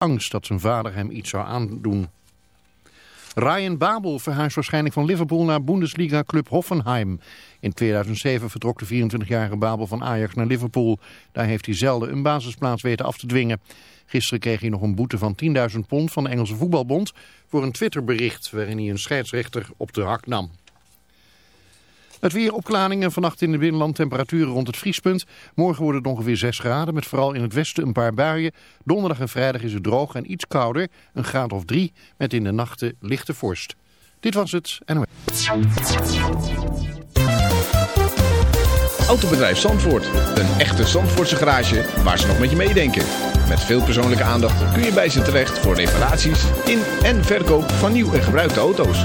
angst dat zijn vader hem iets zou aandoen. Ryan Babel verhuist waarschijnlijk van Liverpool naar Bundesliga-club Hoffenheim. In 2007 vertrok de 24-jarige Babel van Ajax naar Liverpool. Daar heeft hij zelden een basisplaats weten af te dwingen. Gisteren kreeg hij nog een boete van 10.000 pond van de Engelse Voetbalbond... voor een Twitterbericht waarin hij een scheidsrechter op de hak nam. Het weer opklaringen, vannacht in het binnenland temperaturen rond het vriespunt. Morgen wordt het ongeveer 6 graden met vooral in het westen een paar buien. Donderdag en vrijdag is het droog en iets kouder, een graad of 3 met in de nachten lichte vorst. Dit was het NOS. Autobedrijf Zandvoort. Een echte Zandvoortse garage waar ze nog met je meedenken. Met veel persoonlijke aandacht kun je bij ze terecht voor reparaties in en verkoop van nieuw en gebruikte auto's.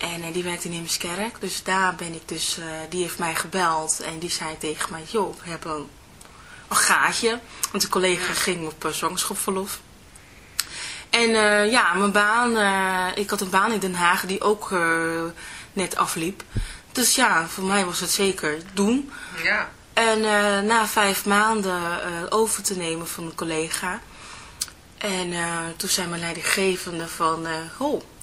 En uh, die werkt in Heemskerk. Dus daar ben ik dus, uh, die heeft mij gebeld. En die zei tegen mij, joh, we hebben een, een gaatje. Want een collega ging op uh, zwangerschapsverlof. En ja, mijn baan, ik had een baan in Den Haag die ook net afliep. Dus ja, voor mij was het zeker doen. Ja. En na vijf maanden over te nemen van een collega. En toen zei mijn leidinggevende van, oh,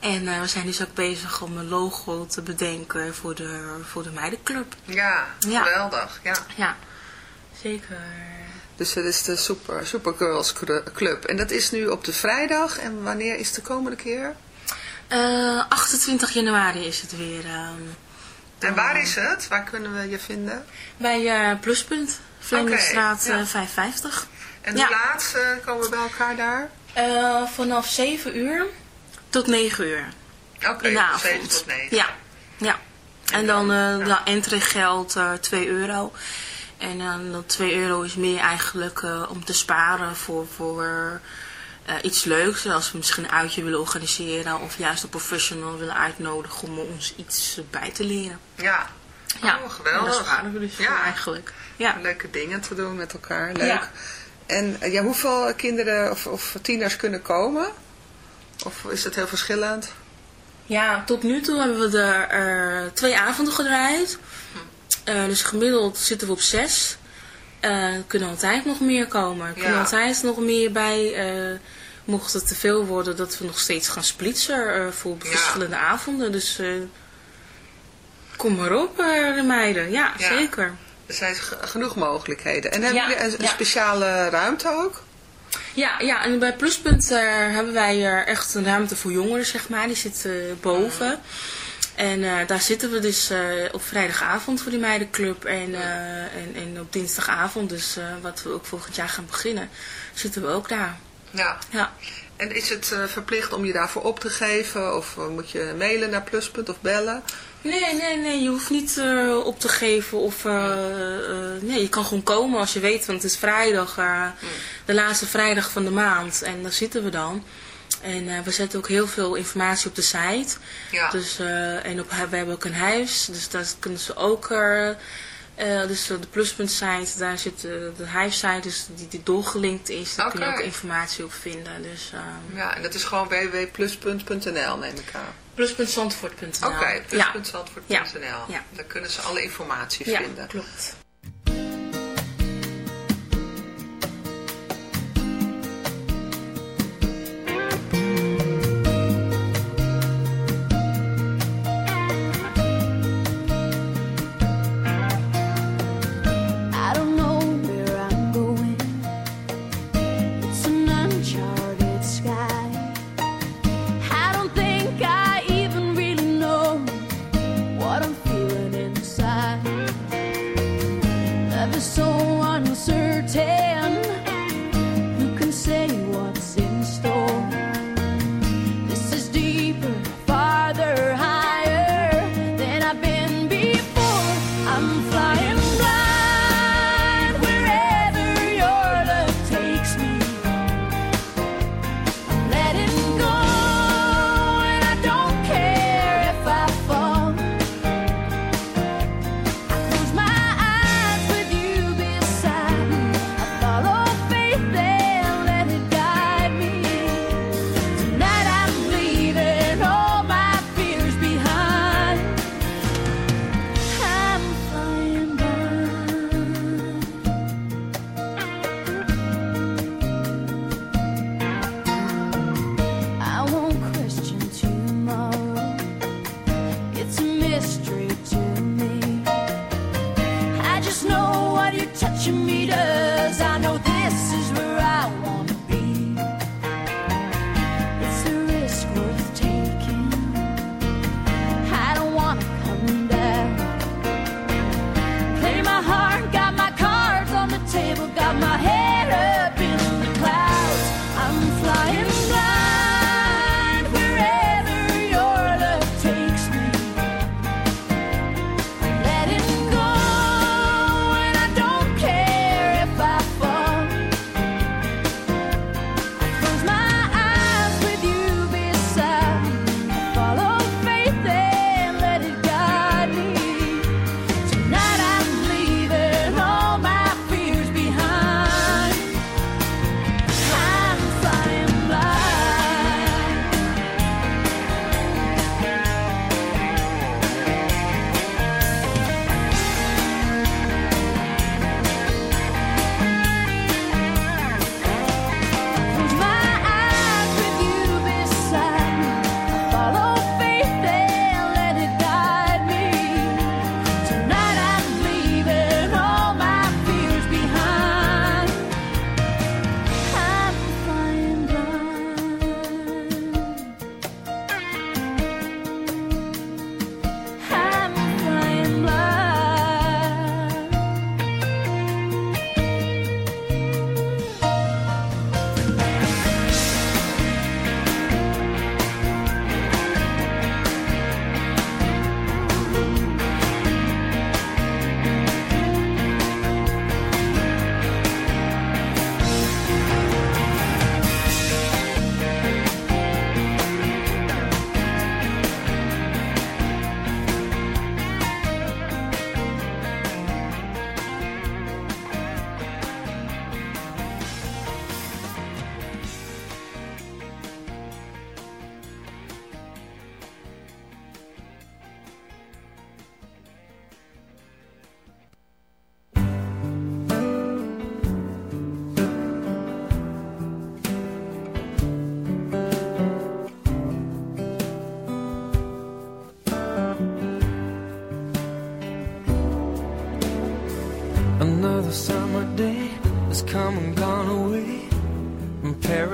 En eh, we zijn dus ook bezig om een logo te bedenken voor de, voor de meidenclub. Ja, Ja. geweldig, ja. Ja, zeker. Dus dat is de Super, Supergirls Cru- Club. En dat is nu op de vrijdag. En wanneer is de komende keer? Eh, 28 januari is het weer. ehm, En waar is het? Waar kunnen we je vinden? bij eh, Pluspunt, Vlemingstraat ja. eh, 550. En Ja. laat eh, komen we bij elkaar daar? Eh, vanaf 7 uur tot 9 uur Oké, de avond. 7 tot 9. Ja, ja. En dan, dan entreegeld eh 2 euro. En dan dat 2 euro is meer eigenlijk eh, om te sparen voor, voor eh, iets leuks. Als we misschien een uitje willen organiseren of juist een professional willen uitnodigen om ons iets bij te leren. Ja. Ja, Oh, geweldig. Daar sparen we dus Ja. voor eigenlijk. Ja. Leuke dingen te doen met elkaar. Leuk. Ja. En eh, ja, hoeveel kinderen of, of tieners kunnen komen? Of is het heel verschillend? Ja, tot nu toe hebben we er eh, twee avonden gedraaid. Eh, dus gemiddeld zitten we op zes. Er kunnen altijd nog meer komen. Er kunnen Ja. altijd nog meer bij. mocht het te veel worden, dat we nog steeds gaan splitsen voor Ja. verschillende avonden. Dus kom maar op, de meiden. Ja, Ja. zeker. Er zijn ge- genoeg mogelijkheden. En hebben jullie een, speciale ruimte ook? Ja, ja, en bij Pluspunt eh, hebben wij eh, echt een ruimte voor jongeren, zeg maar. Die zit eh, boven. En eh, daar zitten we dus op vrijdagavond voor die meidenclub. En, en, en op dinsdagavond, dus wat we ook volgend jaar gaan beginnen, zitten we ook daar. Ja. Ja. En is het verplicht om je daarvoor op te geven? Of moet je mailen naar Pluspunt of bellen? Nee, nee, nee, je hoeft niet eh, op te geven of... eh, eh, nee, je kan gewoon komen als je weet, want het is vrijdag, eh, de laatste vrijdag van de maand. En daar zitten we dan. En we zetten ook heel veel informatie op de site. Ja. Dus, en op, we hebben ook een huis, dus daar kunnen ze ook... dus de pluspunt site, daar zit de huissite, dus die, die doorgelinkt is. Daar kun je ook informatie op vinden. Dus ehm Ja, en dat is gewoon www.pluspunt.nl neem ik aan. pluspuntzandvoort.nl Oké, Ja. pluspuntzandvoort.nl. Ja. Daar kunnen ze alle informatie ja, vinden. klopt.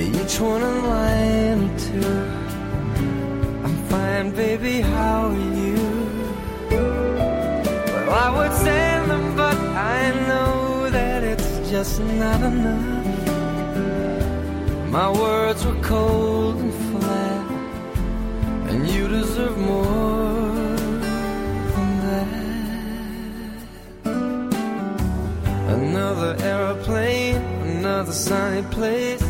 Each one a line or two. I'm fine, baby, how are you? Well, I would send them, but I know that it's just not enough. My words were cold and flat, and you deserve more than that. Another aeroplane, another sunny place.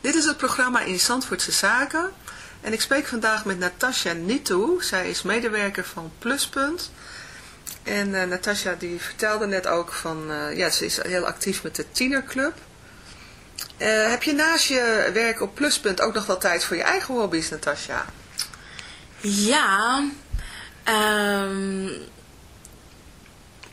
Dit is het programma in Zandvoortse Zaken. En ik spreek vandaag met Natasja Nitou. Zij is medewerker van Pluspunt. En eh Natasja die vertelde net ook van... eh, ja, ze is heel actief met de tienerclub. Eh, heb je naast je werk op Pluspunt ook nog wel tijd voor je eigen hobby's, Natasja? Ja, ehm,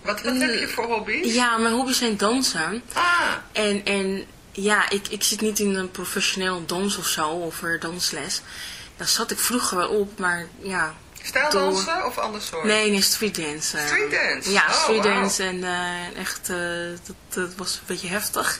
Wat, wat heb je voor hobby's? ja, mijn hobby's zijn dansen. Ah, En, en ja, ik, ik zit niet in een professioneel dans of zo, of er dansles. Daar zat ik vroeger wel op, maar ja. stijldansen of ander soort? Nee, nee, streetdance. eh. Streetdance? Ja, Oh, streetdance en eh, echt, eh, dat, dat was een beetje heftig.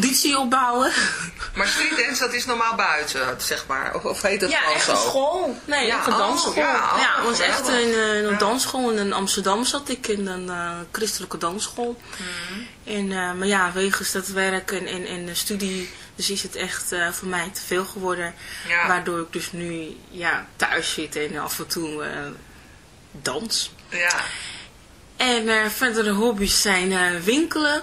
conditie opbouwen. Maar streetdance, dat is normaal buiten, zeg maar. Of, of heet dat ja, gewoon echt zo? een school. Nee, Ja, echt een oh, dansschool. ja, Ja, oh, het was echt eh, een Ja. dansschool. En in Amsterdam zat ik in een eh, christelijke dansschool. Mhm. En, eh, maar ja, wegens dat werk en, en, en de studie, dus is het echt voor mij te veel geworden. Ja. Waardoor ik dus nu ja, thuis zit en af en toe dans. Ja. En eh, verdere hobby's zijn winkelen.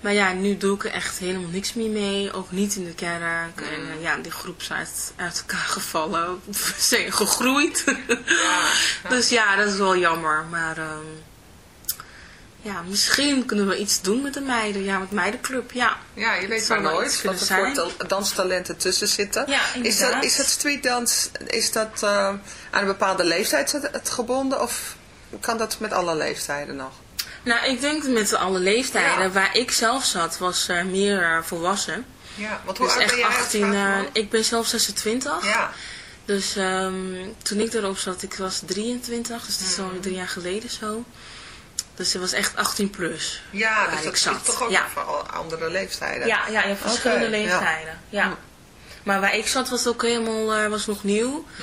maar ja, nu doe ik er echt helemaal niks meer mee. Ook niet in de kerk. En eh, ja, die groep is uit, uit elkaar gevallen. Zijn gegroeid. dus ja, dat is wel jammer. Maar ehm, ja, misschien kunnen we iets doen met de meiden. Ja, met meidenclub, ja. Ja, je weet maar nooit wat er zijn. tal- danstalenten tussen zitten. Ja, is, dat, is het streetdans, is dat eh, aan een bepaalde leeftijd het gebonden of kan dat met alle leeftijden nog? Nou, ik denk met alle leeftijden. Ja. Waar ik zelf zat, was meer eh, volwassen. Ja, want hoe Dus oud ben echt jij? als 18. vraag eh, ik ben zelf 26. Ja, Dus ehm, toen ik erop zat, ik was 23. Dus dat is Mhm. alweer drie jaar geleden zo. Dus het was echt 18 plus. ja dus ik dat is zat. toch ook Ja. voor andere leeftijden. Ja, ja, in verschillende ja. leeftijden. Ja. Maar waar ik zat was ook helemaal eh, was nog nieuw. Hm.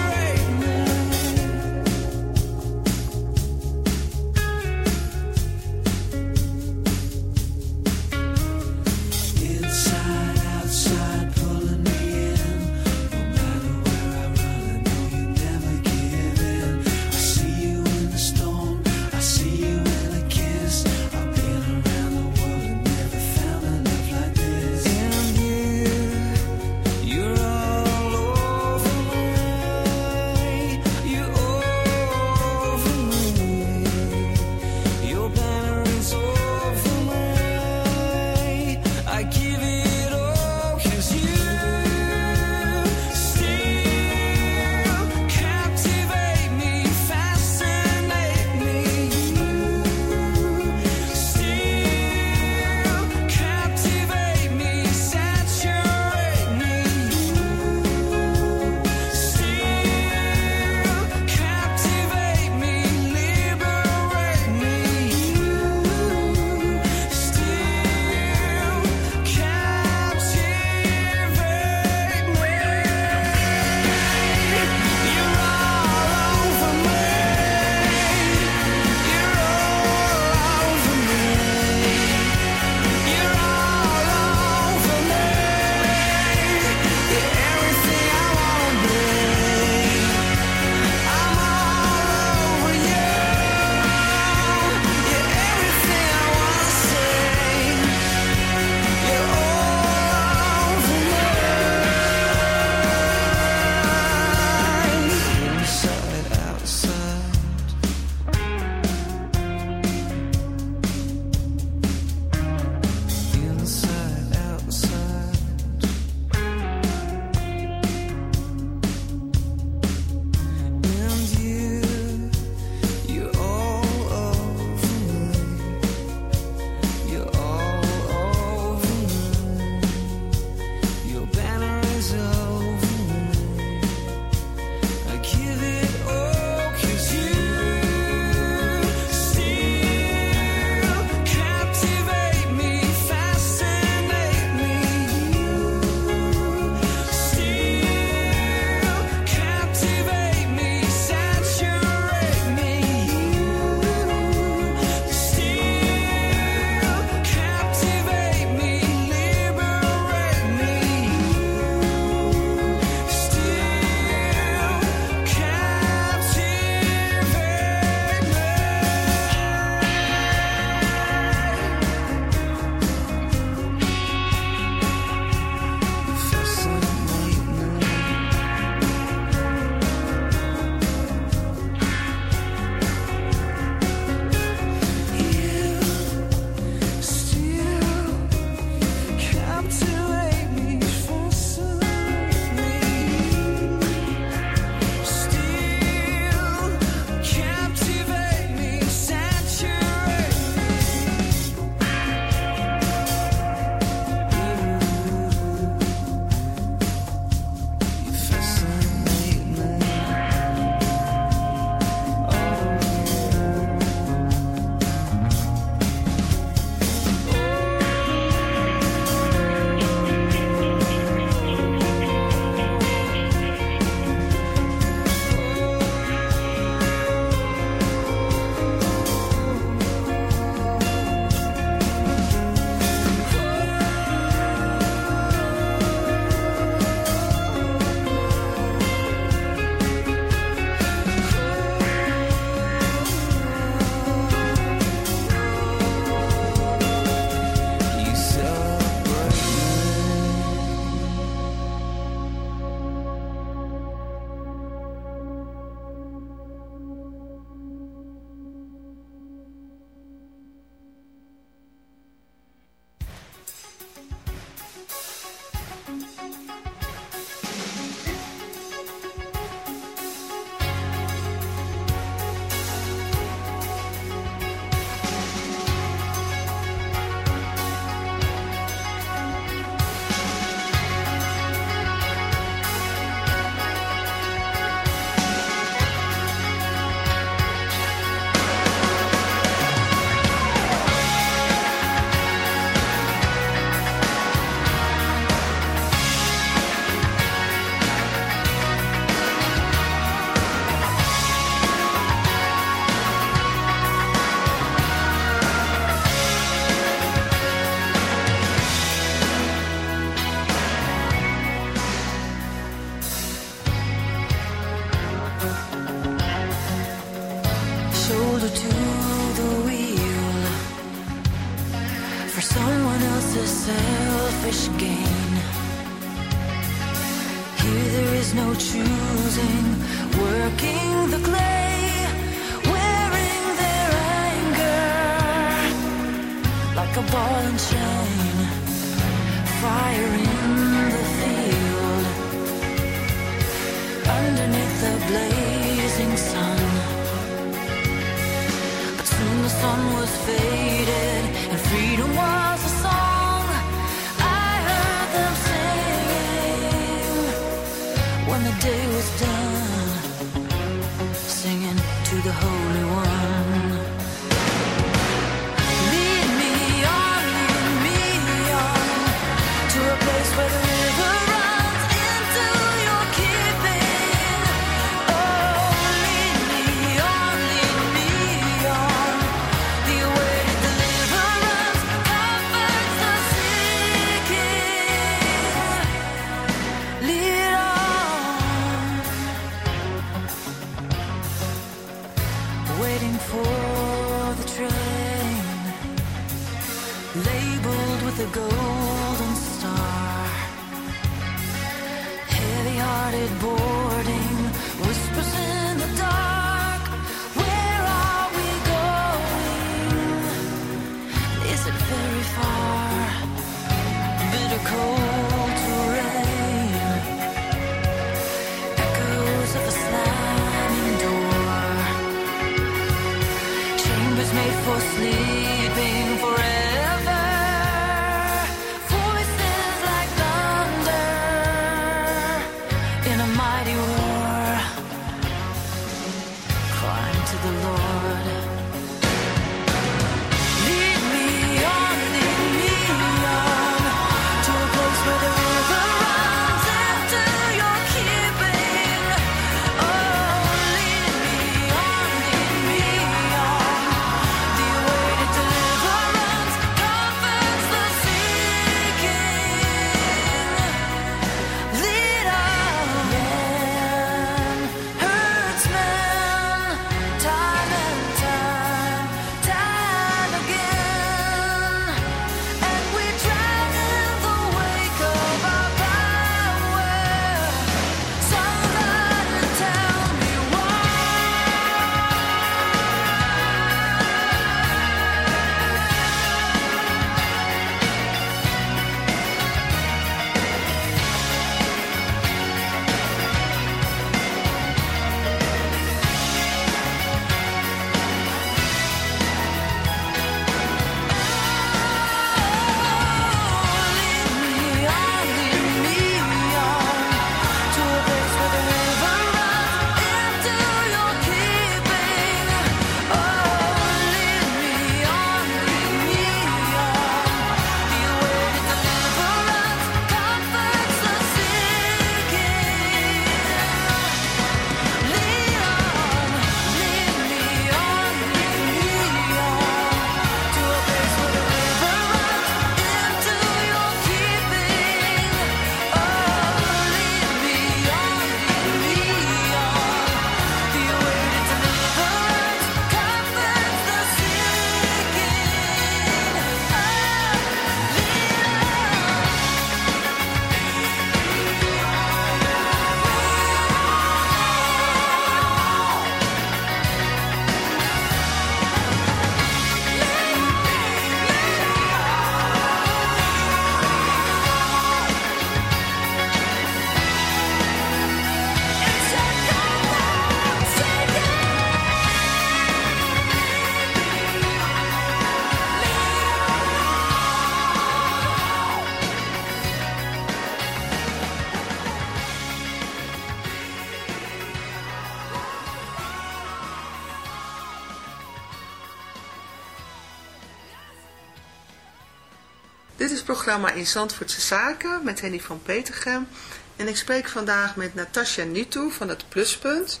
Dit is het programma in Zandvoortse Zaken met Henny van Petergem. En ik spreek vandaag met Natasja Nitu van het Pluspunt.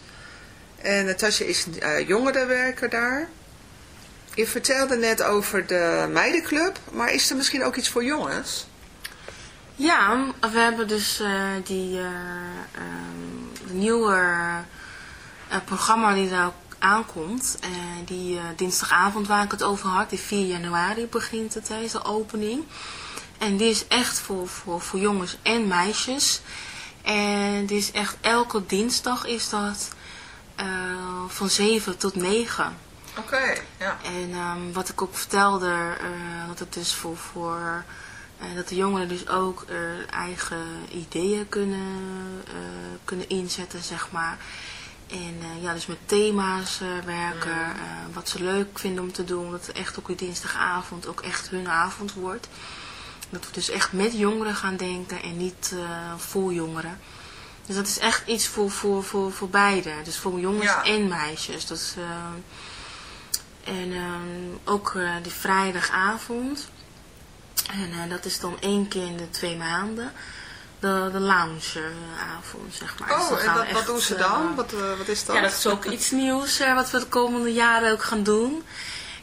En Natasja is eh, jongerenwerker daar. Je vertelde net over de meidenclub, maar is er misschien ook iets voor jongens? Ja, we hebben dus eh, die eh, ehm, nieuwe programma die nou aankomt. Eh, die eh, dinsdagavond waar ik het over had, die 4 januari begint het, deze opening. En die is echt voor, voor, voor jongens en meisjes. En die is echt elke dinsdag is dat eh, van 7 tot 9. Oké, ja. En ehm, wat ik ook vertelde, dat het dus voor, voor dat de jongeren dus ook eh, eigen ideeën kunnen, kunnen inzetten, zeg maar. En eh, ja, dus met thema's eh, werken, eh, wat ze leuk vinden om te doen. Dat het echt ook die dinsdagavond ook echt hun avond wordt. Dat we dus echt met jongeren gaan denken en niet voor jongeren. Dus dat is echt iets voor, voor, voor, voor beide. Dus voor jongens Ja. en meisjes. Dat is, en ehm, ook die vrijdagavond. En dat is dan één keer in de twee maanden. De, de loungeavond, zeg maar. Dus Oh, en we wat, doen ze eh, dan? Wat, eh, wat is dat? ja, dat is ook iets nieuws eh, wat we de komende jaren ook gaan doen.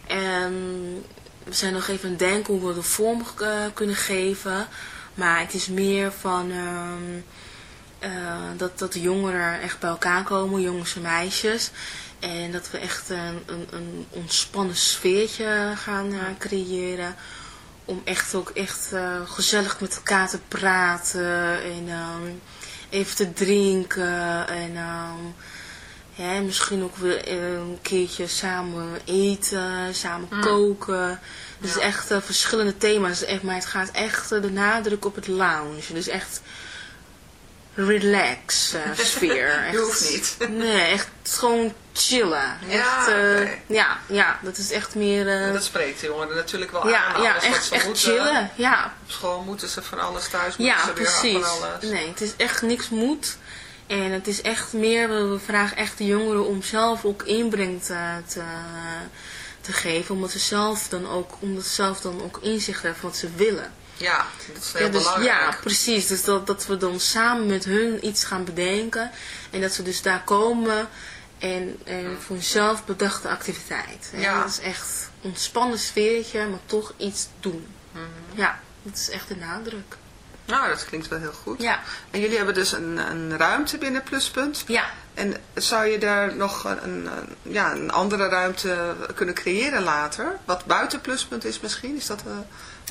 En we zijn nog even aan het denken hoe we de vorm eh, kunnen geven. Maar het is meer van ehm, eh, dat, dat de jongeren echt bij elkaar komen, jongens en meisjes. En dat we echt een, een, een ontspannen sfeertje gaan eh, creëren. Om echt ook echt eh, gezellig met elkaar te praten. En ehm, even te drinken. En ehm, ja, misschien ook weer eh, een keertje samen eten, samen Mm. koken. Dus echt eh, verschillende thema's. Echt, maar het gaat echt de nadruk op het lounge. Dus echt relax eh, sfeer. Echt, hoeft niet. Nee, echt gewoon chillen. Ja, echt, eh, ja, ja, dat is echt meer... eh, Dat spreekt de jongeren natuurlijk wel ja, aan. ja, echt, ze echt moeten. chillen. Ja, Op school moeten ze van alles, thuis moeten ja, ze weer precies. van alles. Nee, het is echt niks moet. En het is echt meer, we vragen echt de jongeren om zelf ook inbreng te, te, te geven. Omdat ze zelf dan ook, omdat ze zelf dan ook inzicht hebben wat ze willen. Ja, dat is heel Ja, dus, belangrijk. ja, precies. Dus dat, dat we dan samen met hun iets gaan bedenken. En dat ze dus daar komen en, en voor hunzelf bedachte activiteit. Ja. Dat is echt een ontspannen sfeertje, maar toch iets doen. Mhm. Ja, dat is echt de nadruk. Nou, dat klinkt wel heel goed. Ja. En jullie hebben dus een, een ruimte binnen Pluspunt. Ja. En zou je daar nog een, een, een- ja, een andere ruimte kunnen creëren later? Wat buiten Pluspunt is misschien? Is dat eh,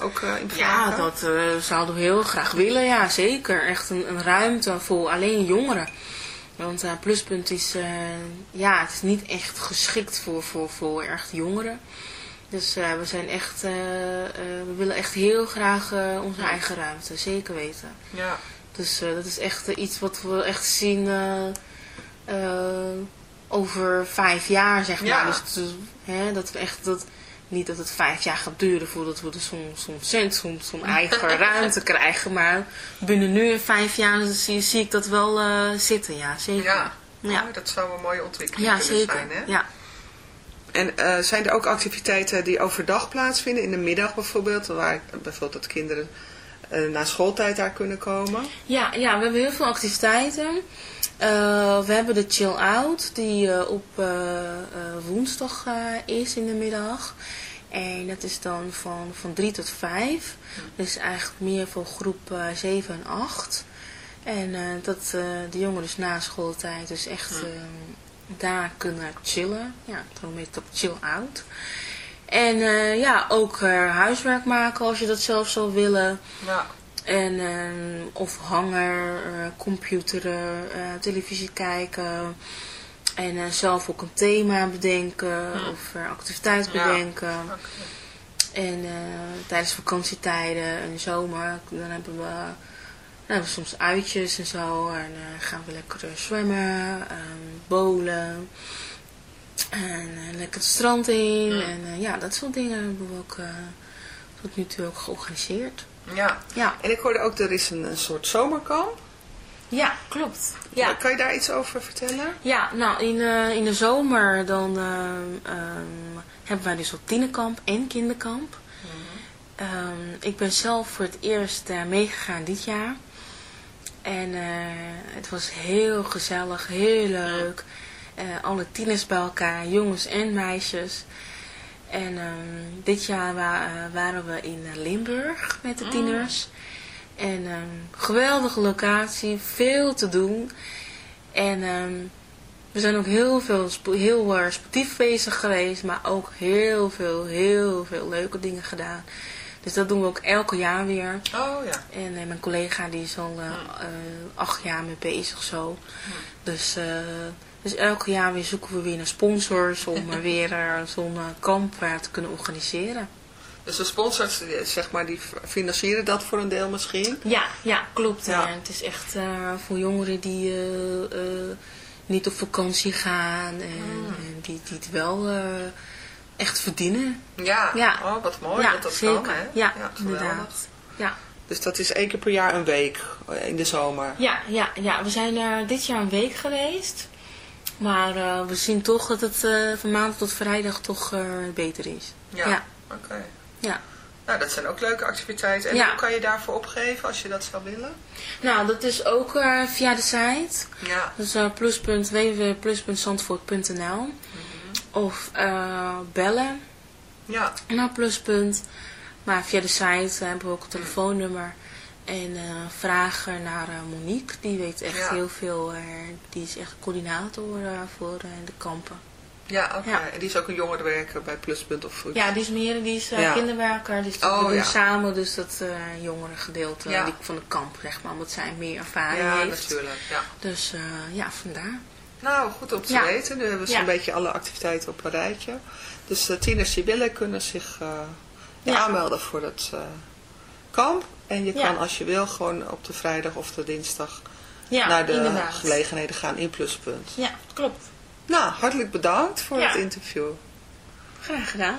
ook eh, in Ja, dat eh, zouden we heel graag willen, ja, zeker. Echt een, een ruimte voor alleen jongeren. Want eh, Pluspunt is, ja, het is niet echt geschikt voor, voor, voor echt jongeren. Dus we zijn echt, we willen echt heel graag onze eigen ruimte, zeker weten. Ja. Dus dat is echt iets wat we echt zien over vijf jaar, zeg maar. Ja. Dus, dus, hè, dat we echt, dat, niet dat het vijf jaar gaat duren voordat we dus zo'n zo'n cent, zo'n eigen ruimte krijgen. Maar binnen nu en vijf jaar zie, zie ik dat wel eh, zitten, ja, zeker. Ja. Ja. Oh, dat zou een mooie ontwikkeling Ja, kunnen zeker. zijn. Hè? Ja. En eh, zijn er ook activiteiten die overdag plaatsvinden? In de middag bijvoorbeeld? Waar bijvoorbeeld dat kinderen na schooltijd daar kunnen komen? Ja, ja, we hebben heel veel activiteiten. Eh, we hebben de chill out die eh, op eh, eh, woensdag eh, is in de middag. En dat is dan van, van 3 tot 5. Dus eigenlijk meer voor groep eh 7 en 8. En eh, dat eh, de jongeren dus na schooltijd dus echt eh, daar kunnen chillen. Ja, daarom heet het ook chill out. En eh, ja, ook eh, huiswerk maken als je dat zelf zou willen. Ja. En, ehm, of hanger, eh, computeren, eh, televisie kijken. En eh, zelf ook een thema bedenken of eh, activiteit Ja. bedenken. En eh, tijdens vakantietijden en de zomer, dan hebben we, dan hebben we soms uitjes en zo. En eh, gaan we lekker eh, zwemmen, ehm bowlen. En eh, lekker het strand in. En eh, ja, dat soort dingen hebben we ook eh, tot nu toe ook georganiseerd. Ja. Ja. En ik hoorde ook, er is een, een soort zomerkamp. Ja, klopt. Ja. Kan je daar iets over vertellen? Ja, nou in, in de zomer dan ehm, hebben wij dus ook tienerkamp en kinderkamp. Ehm, ik ben zelf voor het eerst meegegaan dit jaar. En het was heel gezellig, heel leuk. Eh, alle tieners bij elkaar, jongens en meisjes. En ehm, dit jaar wa- eh, waren we in eh, Limburg met de tieners. En ehm geweldige locatie, veel te doen. En ehm, We zijn ook heel veel heel sportief bezig geweest, maar ook heel veel, heel veel leuke dingen gedaan. Dus dat doen we ook elke jaar weer. Oh ja. En mijn collega die is al eh, acht jaar mee bezig zo. Dus, eh, dus elke jaar weer zoeken we weer naar sponsors om weer eh, zo'n eh, kamp eh, te kunnen organiseren. Dus de sponsors, zeg maar, die financieren dat voor een deel misschien? Ja, ja klopt. Ja. En het is echt voor jongeren die niet op vakantie gaan en, en die, die het wel echt verdienen. Ja. Ja. Oh, wat mooi Ja, dat dat zeker. kan, hè? Ja, inderdaad. Ja. Dus dat is één keer per jaar een week in de zomer. Ja, ja, ja, we zijn er dit jaar een week geweest. Maar eh, we zien toch dat het eh, van maandag tot vrijdag toch eh, beter is. Ja. Ja. Oké. Ja. Nou, dat zijn ook leuke activiteiten. En Ja. hoe kan je daarvoor opgeven als je dat zou willen? Nou, dat is ook via de site. Ja. Dus pluspunt, www.plus.zandvoort.nl Of eh, bellen Ja. naar pluspunt. Maar via de site hebben we ook een telefoonnummer. En eh, vragen naar eh, Monique. Die weet echt Ja. heel veel. eh, die is echt coördinator voor de kampen. Ja, oké. Ja. En die is ook een jongerenwerker bij Pluspunt of Ja, die is meer, die is Ja. kinderwerker. Dus Oh, we doen samen dus dat jongere gedeelte die, van de kamp, zeg maar. Omdat zij meer ervaring Ja, natuurlijk. Ja. Dus ja, vandaar. Nou, goed om te weten. Nu hebben we zo'n beetje alle activiteiten op een rijtje. Dus tieners die willen kunnen zich aanmelden voor het eh, kamp. En je kan als je wil gewoon op de vrijdag of de dinsdag Ja, naar de inderdaad. gelegenheden gaan in Pluspunt. Ja, klopt. Nou, hartelijk bedankt voor het interview. Graag gedaan.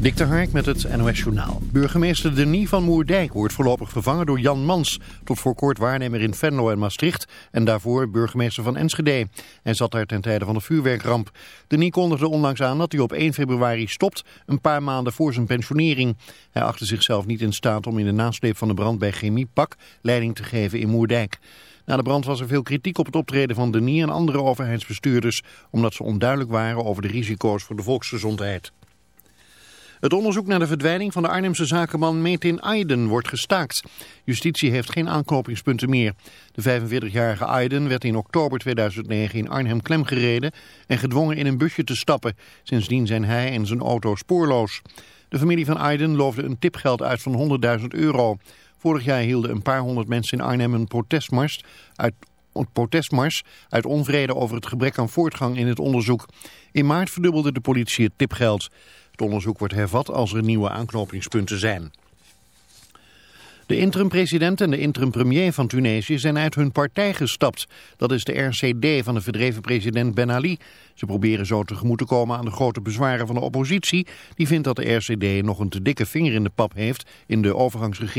Dik de Hark met het NOS Journaal. Burgemeester Denis van Moerdijk wordt voorlopig vervangen door Jan Mans. Tot voor kort waarnemer in Venlo en Maastricht. En daarvoor burgemeester van Enschede. Hij zat daar ten tijde van de vuurwerkramp. Denis kondigde onlangs aan dat hij op 1 februari stopt. Een paar maanden voor zijn pensionering. Hij achtte zichzelf niet in staat om in de nasleep van de brand bij Chemiepak leiding te geven in Moerdijk. Na de brand was er veel kritiek op het optreden van Denis en andere overheidsbestuurders. Omdat ze onduidelijk waren over de risico's voor de volksgezondheid. Het onderzoek naar de verdwijning van de Arnhemse zakenman Metin Aydin wordt gestaakt. Justitie heeft geen aanknopingspunten meer. De 45-jarige Aydin werd in oktober 2009 in Arnhem klemgereden en gedwongen in een busje te stappen. Sindsdien zijn hij en zijn auto spoorloos. De familie van Aydin loofde een tipgeld uit van 100.000 euro. Vorig jaar hielden een paar honderd mensen in Arnhem een protestmars uit een protestmars uit onvrede over het gebrek aan voortgang in het onderzoek. In maart verdubbelde de politie het tipgeld. Het onderzoek wordt hervat als er nieuwe aanknopingspunten zijn. De interim-president en de interim-premier van Tunesië zijn uit hun partij gestapt. Dat is de RCD van de verdreven president Ben Ali. Ze proberen zo tegemoet te komen aan de grote bezwaren van de oppositie. Die vindt dat de RCD nog een te dikke vinger in de pap heeft in de overgangsregering.